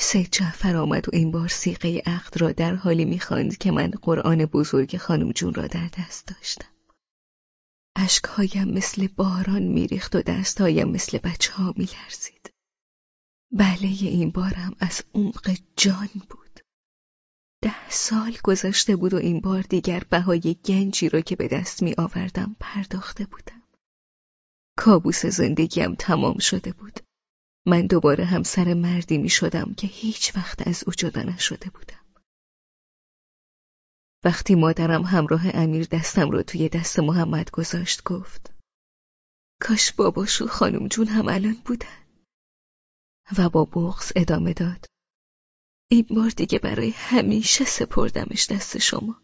سید جعفر آمد و این بار سیقه عقد را در حالی می‌خواند که من قرآن بزرگ خانم جون را در دست داشتم. اشکهایم مثل باران میریخت و دستهایم مثل بچه ها میلرزید. بله این بارم از عمق جان بود. ده سال گذشته بود و این بار دیگر بهای گنجی را که به دست می آوردم پرداخته بودم. کابوس زندگیم تمام شده بود. من دوباره همسر مردی می شدم که هیچ وقت از او جدا نشده بودم. وقتی مادرم همراه امیر دستم را توی دست محمد گذاشت گفت کاش باباشو خانم جون هم الان بودن و با بغز ادامه داد این بار دیگه برای همیشه سپردمش دست شما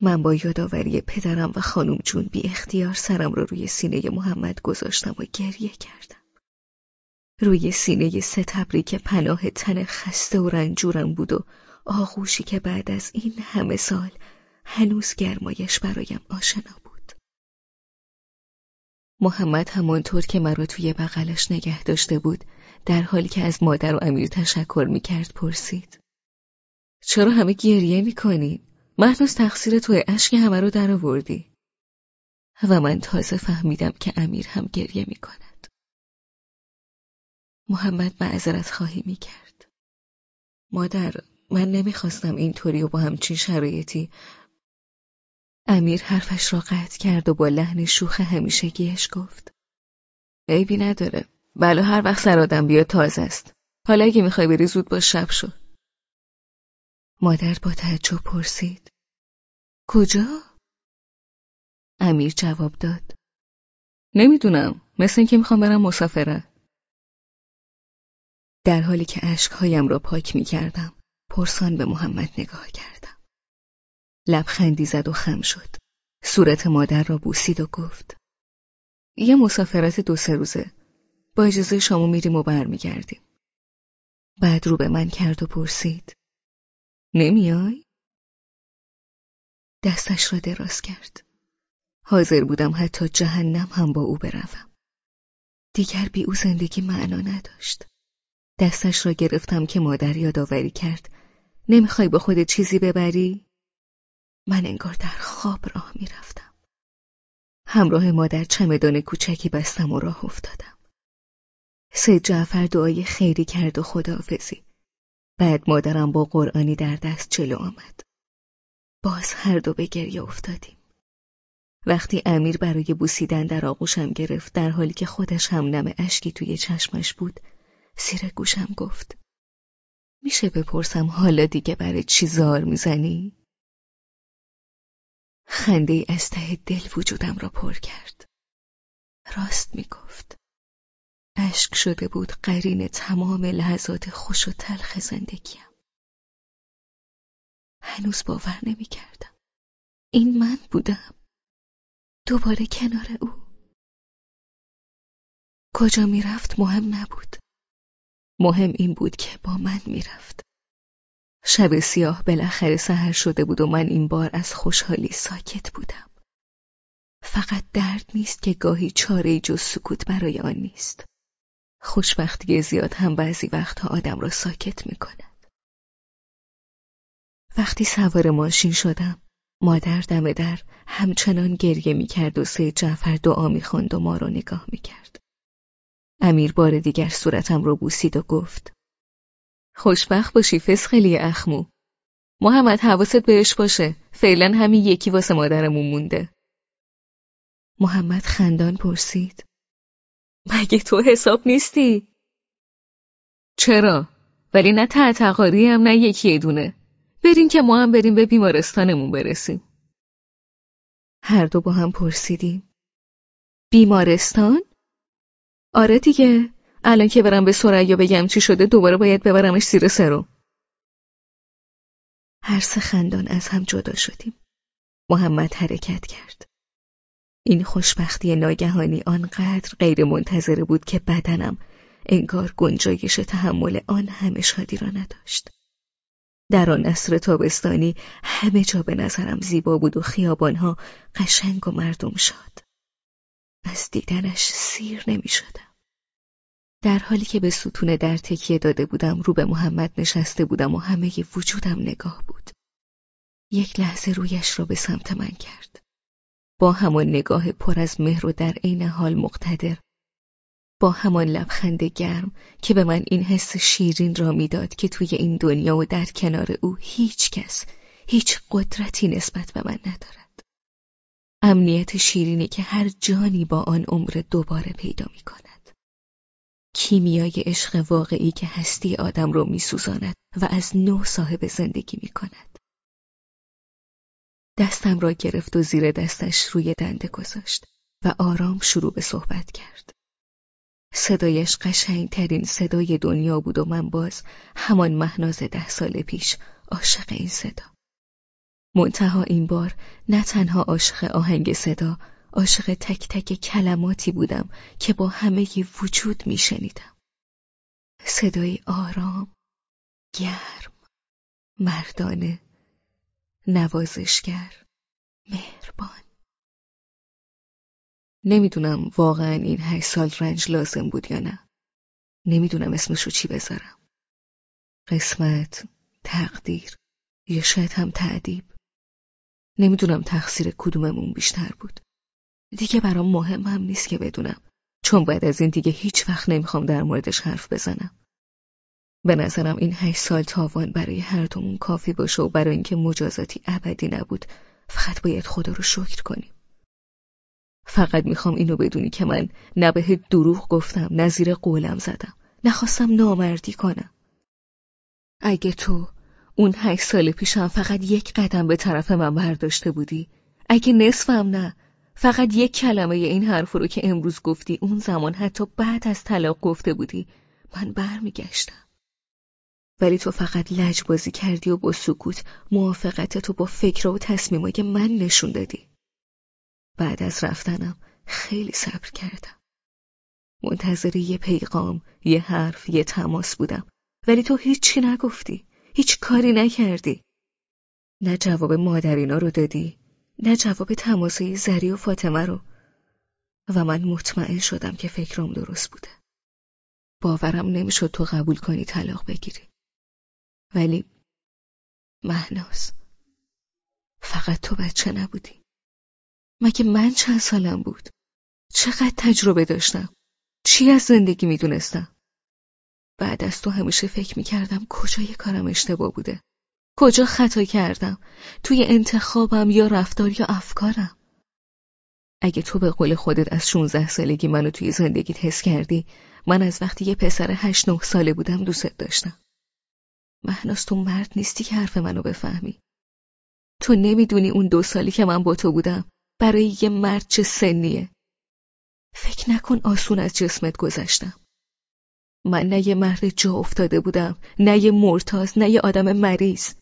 من با یادآوری پدرم و خانم جون بی اختیار سرم را روی سینه محمد گذاشتم و گریه کردم روی سینه ستبری که پناه تن خسته و رنجورم بود و آغوشی که بعد از این همه سال هنوز گرمایش برایم آشنا بود. محمد همانطور که مرا توی بغلش نگه داشته بود در حالی که از مادر و امیر تشکر می‌کرد پرسید. چرا همه گریه می‌کنی؟ من تقصیر توی اشک همه رو در آوردی. و من تازه فهمیدم که امیر هم گریه می‌کند. محمد معذرت خواهی می‌کرد. مادر من نمی‌خواستم اینطوری و با همچین شرایطی امیر حرفش را قطع کرد و با لحن شوخ همیشگیش گفت عیبی نداره بله هر وقت سر آدم بیاد تازه است حالا اگه می‌خوای بری زود با شب شو مادر با تعجب پرسید کجا؟ امیر جواب داد نمی‌دونم مثل اینکه می‌خوام برم مسافرت در حالی که اشکهایم را پاک می‌کردم پرسان به محمد نگاه کردم. لبخندی زد و خم شد. صورت مادر را بوسید و گفت یه مسافرت دو سه روزه. با اجازه شما میریم و برمیگردیم. بعد رو به من کرد و پرسید نمیای؟ دستش را دراز کرد. حاضر بودم حتی جهنم هم با او بروم. دیگر بی او زندگی معنا نداشت. دستش را گرفتم که مادر یادآوری کرد نمی‌خوای با خودت چیزی ببری؟ من انگار در خواب راه می‌رفتم. همراه مادر چمدان کوچکی بستم و راه افتادم. سید جعفر دعای خیری کرد و خداحافظی. بعد مادرم با قرآنی در دست جلو آمد. باز هر دو به گریه افتادیم. وقتی امیر برای بوسیدن در آغوشم گرفت در حالی که خودش هم نم اشکی توی چشمش بود زیر گوشم گفت میشه بپرسم حالا دیگه برای چی زار می‌زنی؟ خنده از ته دل وجودم را پر کرد. راست می‌گفت. اشک شده بود قرین تمام لحظات خوش و تلخ زندگیم. هنوز باور نمی‌کردم. این من بودم. دوباره کنار او. کجا می‌رفت مهم نبود. مهم این بود که با من می‌رفت. شب سیاه بالاخره سهر شده بود و من این بار از خوشحالی ساکت بودم. فقط درد نیست که گاهی چاره جز سکوت برای آن نیست. خوشبختی زیاد هم بعضی وقتها آدم را ساکت می کند. وقتی سوار ماشین شدم، مادر دم در همچنان گریه می کرد و سه جعفر دعا می و ما را نگاه می کرد. امیر بار دیگر صورتم رو بوسید و گفت خوشبخت باشی فسخلی اخمو محمد حواست بهش باشه فعلا همین یکی واسه مادرمون مونده محمد خندان پرسید مگه تو حساب نیستی؟ چرا؟ ولی نه تعتقاری هم نه یکی دونه. بریم که ما هم بریم به بیمارستانمون برسیم. هر دو با هم پرسیدیم. بیمارستان؟ آره دیگه. الان که برم به سریا بگم چی شده دوباره باید ببرمش زیر سرو هر سه خندان از هم جدا شدیم. محمد حرکت کرد. این خوشبختی ناگهانی آنقدر غیر منتظره بود که بدنم انگار گنجایش تحمل آن همه شادی را نداشت در آن عصر تابستانی همه جا به نظرم زیبا بود و خیابانها قشنگ و مردم شاد از دیدنش سیر نمی شدم. در حالی که به ستون در تکیه داده بودم رو به محمد نشسته بودم و همه وجودم نگاه بود. یک لحظه رویش را به سمت من کرد. با همان نگاه پر از مهر و در عین حال مقتدر با همان لبخند گرم که به من این حس شیرین را می‌داد که توی این دنیا و در کنار او هیچ کس هیچ قدرتی نسبت به من ندارد. امنیت شیرینی که هر جانی با آن عمر دوباره پیدا می کند. کیمیای عشق واقعی که هستی آدم را میسوزاند و از نو صاحب زندگی می کند. دستم را گرفت و زیر دستش روی دنده گذاشت و آرام شروع به صحبت کرد. صدایش قشنگترین صدای دنیا بود و من باز همان مهناز ده سال پیش عاشق این صدا. منتها این بار نه تنها عاشق آهنگ صدا عاشق تک تک کلماتی بودم که با همه وجود میشنیدم. صدای آرام، گرم، مردانه، نوازشگر، مهربان. نمی‌دونم واقعا این هشت سال رنج لازم بود یا نه. نمی‌دونم اسمشو چی بذارم. قسمت، تقدیر، یا شاید هم تعدیب. نمی‌دونم تقصیر کدوممون بیشتر بود. دیگه برام مهم هم نیست که بدونم. چون بعد از این دیگه هیچ وقت نمی‌خوام در موردش حرف بزنم. به نظرم این هشت سال تاوان برای هر دومون کافی باشه و برای اینکه مجازاتی ابدی نبود. فقط باید خدا رو شکر کنیم. فقط می‌خوام اینو بدونی که من نه به دروغ گفتم نه زیر قولم زدم. نخواستم نامردی کنم. اگه تو اون هشت سال پیشم فقط یک قدم به طرف من برداشته بودی اگه نصفم نه فقط یک کلمه این حرف رو که امروز گفتی اون زمان حتی بعد از طلاق گفته بودی من برمیگشتم. ولی تو فقط لجبازی کردی و با سکوت موافقت تو با فکر و تصمیمای من نشون دادی بعد از رفتنم خیلی صبر کردم. منتظر یه پیغام، یه حرف، یه تماس بودم. ولی تو هیچی نگفتی. هیچ کاری نکردی. نه جواب مادرینا رو دادی. نه جواب تماسای زری و فاطمه رو. و من مطمئن شدم که فکرم درست بوده. باورم نمی‌شد تو قبول کنی طلاق بگیری. ولی مهناز فقط تو بچه نبودی. مگه من چند سالم بود؟ چقدر تجربه داشتم؟ چی از زندگی می‌دونستم؟ بعد از تو همیشه فکر می‌کردم کجای کارم اشتباه بوده؟ کجا خطا کردم؟ توی انتخابم یا رفتار یا افکارم؟ اگه تو به قول خودت از 16 سالگی منو توی زندگیت حس کردی من از وقتی یه پسر هشت نه ساله بودم دوست داشتم مهناز تو مرد نیستی که حرف منو بفهمی. تو نمی‌دونی اون دو سالی که من با تو بودم برای یه مرد چه سنیه. فکر نکن آسون از جسمت گذشتم. من نه یه مرد جا افتاده بودم نه یه مرتاز نه یه آدم مریض.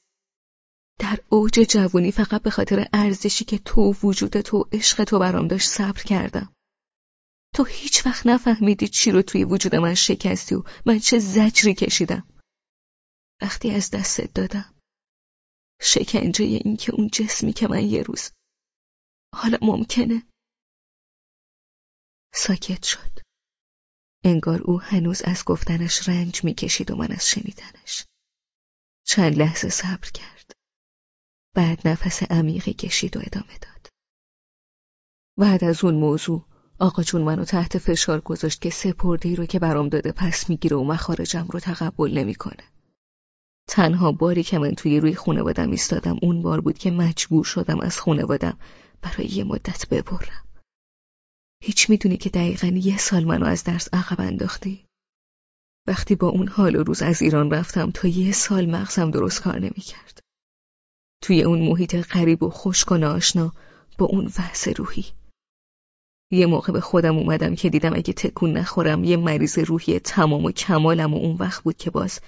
در اوج جوونی فقط به خاطر ارزشی که تو وجود تو عشق تو برام داشت صبر کردم. تو هیچ وقت نفهمیدی چی رو توی وجود من شکستی و من چه زجری کشیدم. وقتی از دستت دادم. شکنجه این که اون جسمی که من یه روز حالا ممکنه ساکت شد. انگار او هنوز از گفتنش رنج می‌کشید و من از شنیدنش چند لحظه صبر کرد. بعد نفس عمیقی کشید و ادامه داد. بعد از اون موضوع آقا جون منو تحت فشار گذاشت که سپردی رو که برام داده پس می‌گیره و مخارجم رو تقبل نمی‌کنه. تنها باری که من توی روی خونوادم ایستادم اون بار بود که مجبور شدم از خونوادم برای یه مدت ببرم. هیچ می‌دونی که دقیقا یه سال منو از درس عقب انداختی. وقتی با اون حال و روز از ایران رفتم تا یه سال مغزم درست کار نمی‌کرد. توی اون محیط غریب و خشک و ناشنا با اون وحس روحی. یه موقع به خودم اومدم که دیدم اگه تکون نخورم یه مریض روحی تمام و کمالم و اون وقت بود که باز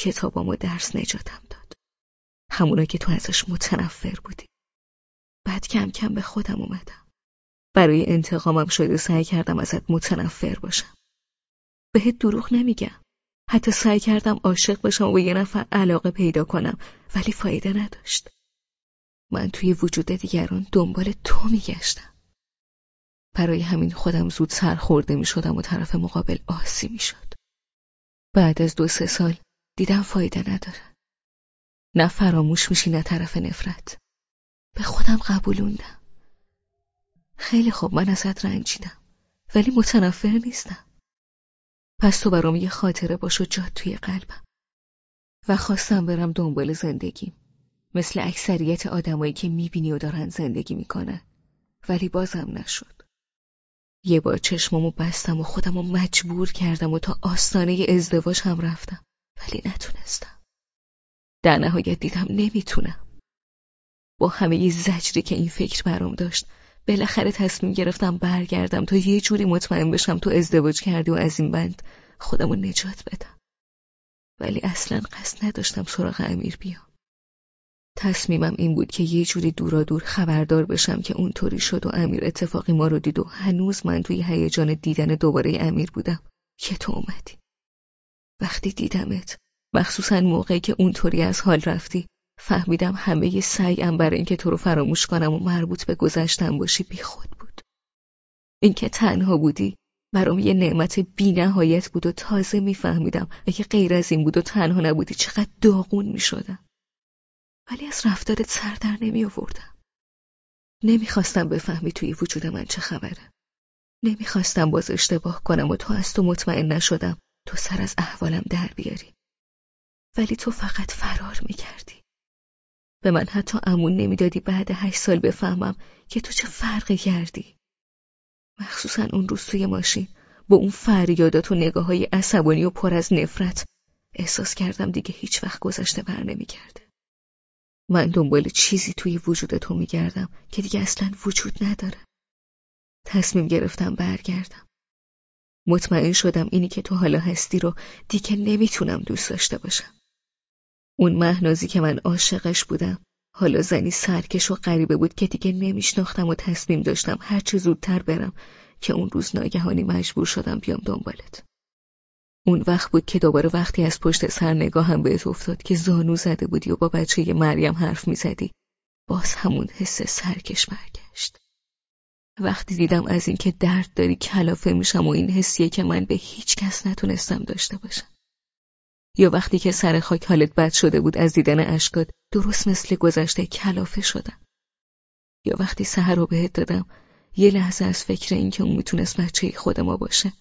کتابام و درس نجاتم داد همونا که تو ازش متنفر بودی بعد کم کم به خودم اومدم. برای انتقامم شده سعی کردم ازت متنفر باشم. بهت دروغ نمیگم. حتی سعی کردم عاشق بشم و یه نفر علاقه پیدا کنم ولی فایده نداشت. من توی وجود دیگران دنبال تو میگشتم. برای همین خودم زود سرخورده می شدم و طرف مقابل آسی می شد. بعد از دو سه سال دیدم فایده نداره. نه فراموش میشی نه طرف نفرت. به خودم قبولوندم. خیلی خوب من ازت رنجیدم. ولی متنفر نیستم. پس تو برام یه خاطره باش و جاد توی قلبم. و خواستم برم دنبال زندگیم. مثل اکثریت آدمایی که می‌بینی و دارن زندگی می‌کنن. ولی بازم نشد. یه بار چشمامو بستم و خودمو مجبور کردم و تا آستانه ازدواج هم رفتم. ولی نتونستم. در نهایت دیدم نمی‌تونم. با همه زجری که این فکر برام داشت بالاخره تصمیم گرفتم برگردم تا یه جوری مطمئن بشم تو ازدواج کردی و از این بند خودمو نجات بدم. ولی اصلا قصد نداشتم سراغ امیر بیام. تصمیمم این بود که یه جوری دورا دور خبردار بشم که اونطوری شد و امیر اتفاقی ما رو دید و هنوز من توی هیجان دیدن دوباره امیر بودم که تو اومدی. وقتی دیدمت مخصوصا موقعی که اونطوری از حال رفتی فهمیدم همه سعیم برای اینکه تو رو فراموش کنم و مربوط به گذشتم باشی بیخود بود. اینکه تنها بودی برام یه نعمت بی نهایت بود و تازه میفهمیدم اگه غیر از این بود و تنها نبودی چقدر داغون می‌شدم. ولی از رفتارت سر در نمی آوردم. نمی‌خواستم بفهمی توی وجود من چه خبره. نمی‌خواستم باز اشتباه کنم و تو از تو مطمئن نشدم تو سر از احوالم در بیاری. ولی تو فقط فرار می‌کردی. به من حتی امون نمی‌دادی بعد هشت سال بفهمم که تو چه فرقی کردی. مخصوصا اون روز توی ماشین با اون فریادات و نگاه های عصبانی و پر از نفرت احساس کردم دیگه هیچ وقت گذشته بر نمیگرده. من دنبال چیزی توی وجود تو میگردم که دیگه اصلا وجود نداره. تصمیم گرفتم برگردم. مطمئن شدم اینی که تو حالا هستی رو دیگه نمی‌تونم دوست داشته باشم. اون مهنازی که من عاشقش بودم حالا زنی سرکش و غریبه بود که دیگه نمیشناختم و تصمیم داشتم هرچه زودتر برم که اون روز ناگهانی مجبور شدم بیام دنبالت. اون وقت بود که دوباره وقتی از پشت سر نگاهم بهت افتاد که زانو زده بودی و با بچه مریم حرف می‌زدی باز همون حس سرکش برگشت. وقتی دیدم از اینکه درد داری کلافه میشم و این حسیه که من به هیچ کس نتونستم داشته باشم. یا وقتی که سر خاک حالت بد شده بود از دیدن اشکات درست مثل گذشته کلافه شدم. یا وقتی سهر رو بهت دادم یه لحظه از فکر اینکه اون می‌تونست بچه خود ما باشه.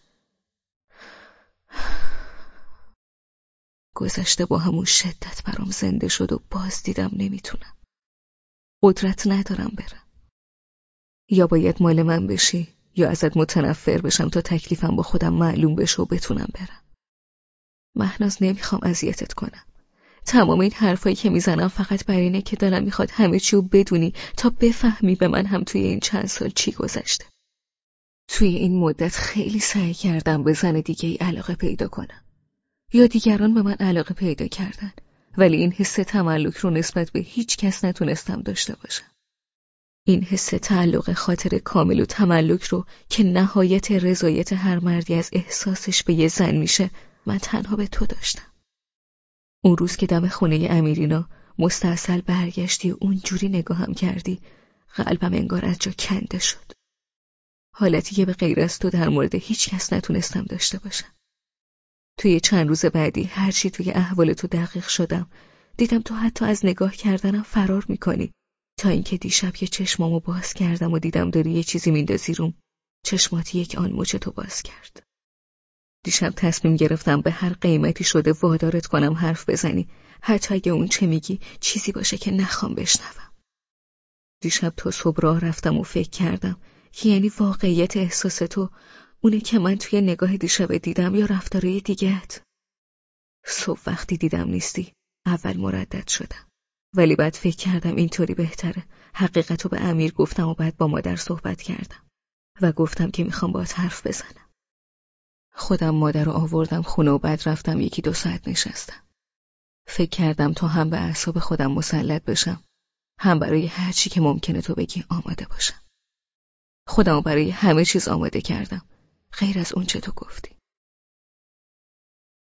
گذشته با همون شدت برام زنده شد و باز دیدم نمی‌تونم. قدرت ندارم برم. یا باید مال من بشی یا ازت متنفر بشم تا تکلیفم با خودم معلوم بشه و بتونم برم. مهناز نمی‌خوام اذیتت کنم. تمام این حرفایی که می‌زنم فقط برای اینه که دلم می‌خواد همه چی رو بدونی تا بفهمی به من هم توی این چند سال چی گذشته. توی این مدت خیلی سعی کردم به زن دیگه ای علاقه پیدا کنم. یا دیگران به من علاقه پیدا کردن ولی این حس تملک رو نسبت به هیچ کس نتونستم داشته باشم. این حس تعلق خاطر کامل و تملک رو که نهایت رضایت هر مردی از احساسش به یه زن میشه من تنها به تو داشتم. اون روز که دم خونه امیرینا مستاصل برگشتی و اونجوری نگاهم کردی قلبم انگار از جا کنده شد. حالتی که به غیر از تو در مورد هیچ کس نتونستم داشته باشم. توی چند روز بعدی هرچی توی احوال تو دقیق شدم دیدم تو حتی از نگاه کردنم فرار می‌کنی تا اینکه دیشب یه چشمامو باز کردم و دیدم داری یه چیزی میندازی روم. چشماتی یک آن مچ تو باز کرد. دیشب تصمیم گرفتم به هر قیمتی شده وادارت کنم حرف بزنی. حتی اگه اون چه میگی چیزی باشه که نخوام بشنوم. دیشب تا صبح راه رفتم و فکر کردم که یعنی واقعیت احساس تو اونه که من توی نگاه دیشب دیدم یا رفتاره دیگهت. صبح وقتی دیدم نیستی اول مردد شدم. ولی بعد فکر کردم اینطوری بهتره. حقیقتو به امیر گفتم و بعد با مادر صحبت کردم. و گفتم که می‌خوام باهات حرف بزنم. خودم مادر رو آوردم خونه و بعد رفتم یکی دو ساعت نشستم. فکر کردم تا هم به اعصاب خودم مسلط بشم هم برای هر چی که ممکنه تو بگی آماده باشم. خودم برای همه چیز آماده کردم. غیر از اونچه تو گفتی.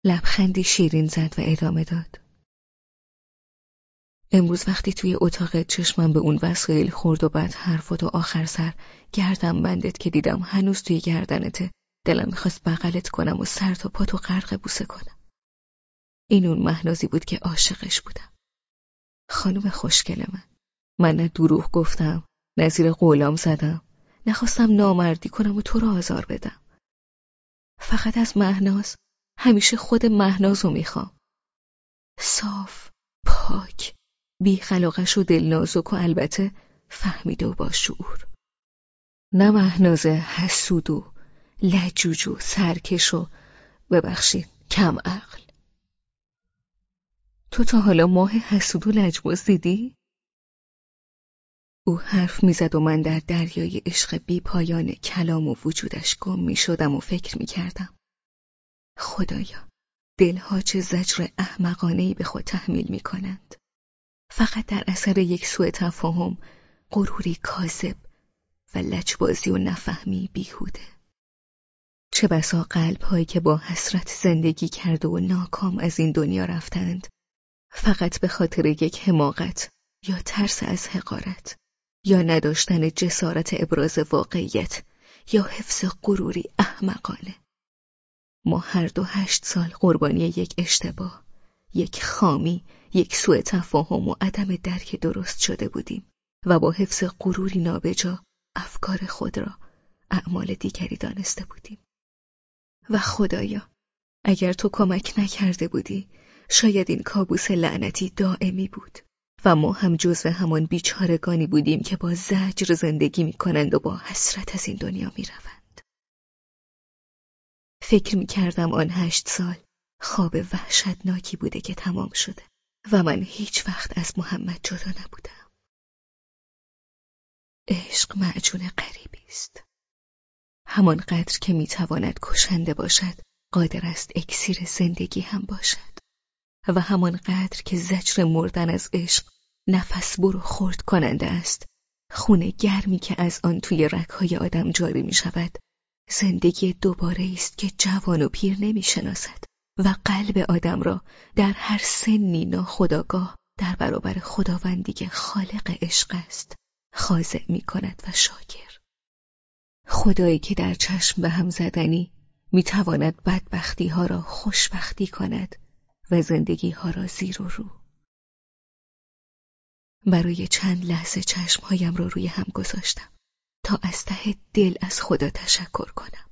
لبخندی شیرین زد و ادامه داد. امروز وقتی توی اتاق چشمم به اون وسایل خورد و بعد حرفات و آخر سر گردم بندت که دیدم هنوز توی گردنته. دلم می‌خواست بغلت کنم و سر تا پاتو غرق بوسه کنم. این اون مهنازی بود که عاشقش بودم. خانم خوشگل من. من نه دروغ گفتم نظیر قولام زدم. نخواستم نامردی کنم و تو را آزار بدم. فقط از مهناز. همیشه خود مهناز رو می‌خوام. صاف پاک. بی خلاقش و دلنازک و البته فهمیده و با شعور نه مهناز حسود و لجوج و سرکش و ببخشید کم عقل تو تا حالا ماه حسود و لجباز دیدی؟ او حرف می‌زد و من در دریای عشق بی پایان کلام و وجودش گم می شدم و فکر می کردم. خدایا دلها چه زجر احمقانهی به خود تحمیل می کنند. فقط در اثر یک سوء تفاهم غروری کاذب و لجبازی و نفهمی بیهوده. چه بسا قلب هایی که با حسرت زندگی کرده و ناکام از این دنیا رفتند فقط به خاطر یک حماقت یا ترس از حقارت یا نداشتن جسارت ابراز واقعیت یا حفظ غروری احمقانه ما هر دو هشت سال قربانی یک اشتباه یک خامی یک سوء تفاهم و عدم درک درست شده بودیم و با حفظ غروری نابجا افکار خود را اعمال دیگری دانسته بودیم و خدایا اگر تو کمک نکرده بودی شاید این کابوس لعنتی دائمی بود و ما هم جزو همان بیچارگانی بودیم که با زجر زندگی می کنند و با حسرت از این دنیا می روند. فکر می کردم آن هشت سال خواب وحشتناکی بوده که تمام شده و من هیچ وقت از محمد جدا نبودم. عشق معجون غریبی است. همان قدر که می‌تواند کشنده باشد قادر است اکسیر زندگی هم باشد و همان قدر که زجر مردن از عشق نفس برو خورد کننده است خون گرمی که از آن توی رکهای آدم جاری می شود زندگی دوباره است که جوان و پیر نمی شناسد و قلب آدم را در هر سنی ناخداگاه در برابر خداوندی که خالق عشق است خاضع می کند و شاکر. خدایی که در چشم به هم زدنی می تواند بدبختی ها را خوشبختی کند و زندگی ها را زیر و رو. برای چند لحظه چشمهایم را روی هم گذاشتم تا از ته دل از خدا تشکر کنم.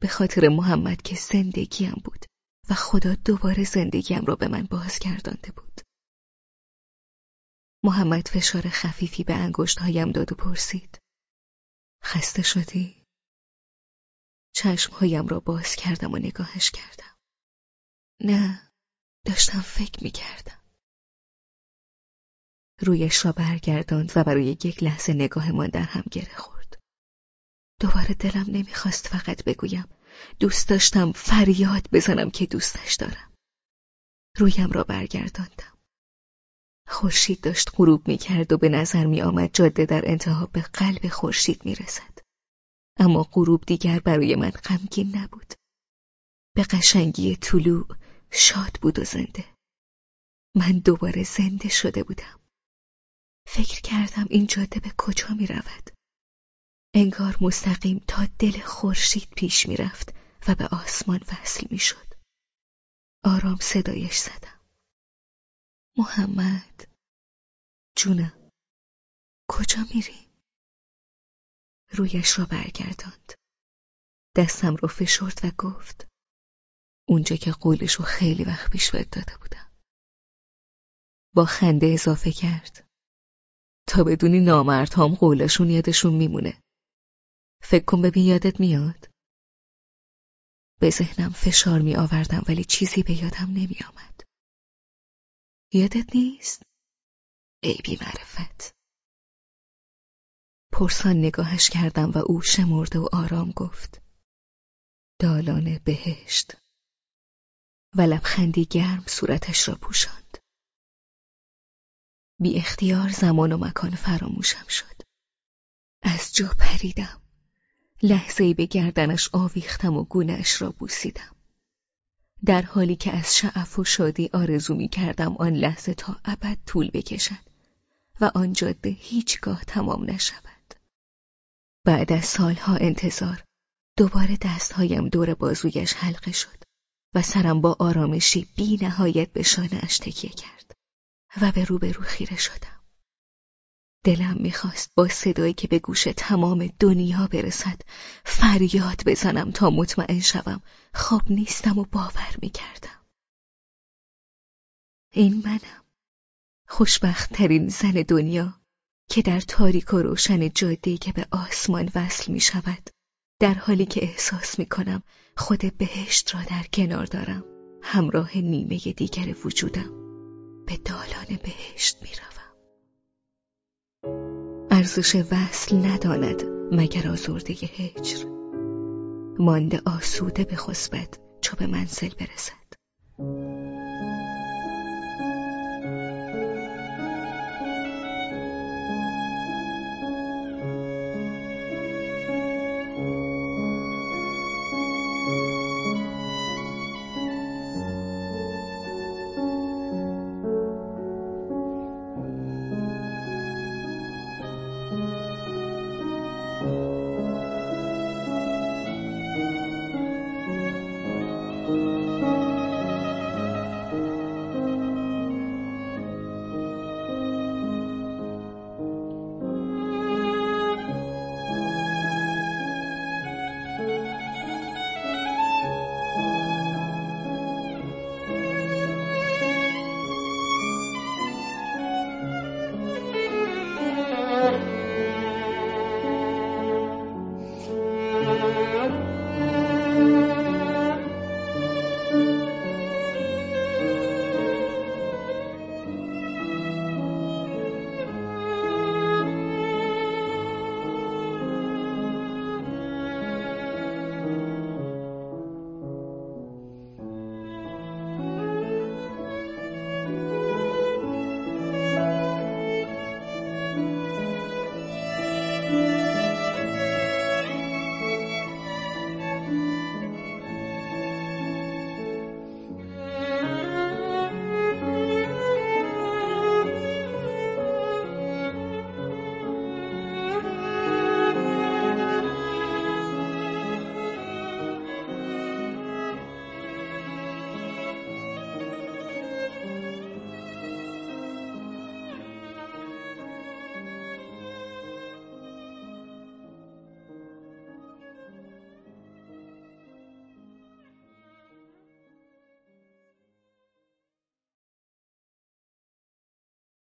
به خاطر محمد که زندگیم بود. و خدا دوباره زندگیم را به من بازگردانده بود. محمد فشار خفیفی به انگشتهایم داد و پرسید. خسته شدی؟ چشمهایم را باز کردم و نگاهش کردم. نه داشتم فکر می کردم رویش را برگرداند و برای یک لحظه نگاهمان در هم گره خورد. دوباره دلم نمی‌خواست فقط بگویم. دوست داشتم فریاد بزنم که دوستش دارم رویم را برگرداندم خورشید داشت غروب می‌کرد و به نظر می آمد جاده در انتها به قلب خورشید می رسد. اما غروب دیگر برای من غمگین نبود. به قشنگی طلوع شاد بود و زنده. من دوباره زنده شده بودم. فکر کردم این جاده به کجا می رود. انگار مستقیم تا دل خورشید پیش می رفت و به آسمان وصل می شد. آرام صدایش زدم. محمد جونم کجا میری؟ رویش را برگرداند دستم رو فشرد و گفت اونجا که قولش رو خیلی وقت پیش بهت داده بودم با خنده اضافه کرد تا بدونی نامردهام قولشون یادشون میمونه فکر کن ببین یادت میاد. به ذهنم فشار می آوردم ولی چیزی به یادم نمی آمد. یادت نیست؟ ای بی معرفت. پرسان نگاهش کردم و او شمرده و آرام گفت. دالان بهشت. و لبخندی گرم صورتش را پوشاند. بی اختیار زمان و مکان فراموشم شد. از جا پریدم. لحظه به گردنش آویختم و گونهش را بوسیدم در حالی که از شعف و شادی آرزو می کردم آن لحظه تا ابد طول بکشد و آن جاده هیچگاه تمام نشود. بعد از سالها انتظار دوباره دستهایم دور بازویش حلقه شد و سرم با آرامشی بی نهایت به شانهاش تکیه کرد و به روبرو خیره شدم. دلم می‌خواست با صدایی که به گوش تمام دنیا برسد فریاد بزنم تا مطمئن شوم خواب نیستم و باور می‌کردم. این منم. خوشبخت ترین زن دنیا که در تاریک و روشن جادهی که به آسمان وصل می شود در حالی که احساس می کنم خود بهشت را در کنار دارم همراه نیمه دیگر وجودم به دالان بهشت می روم. ارزش وصل نداند مگر آزرده هجر. مانده آسوده به خسبت چو به منزل برسد.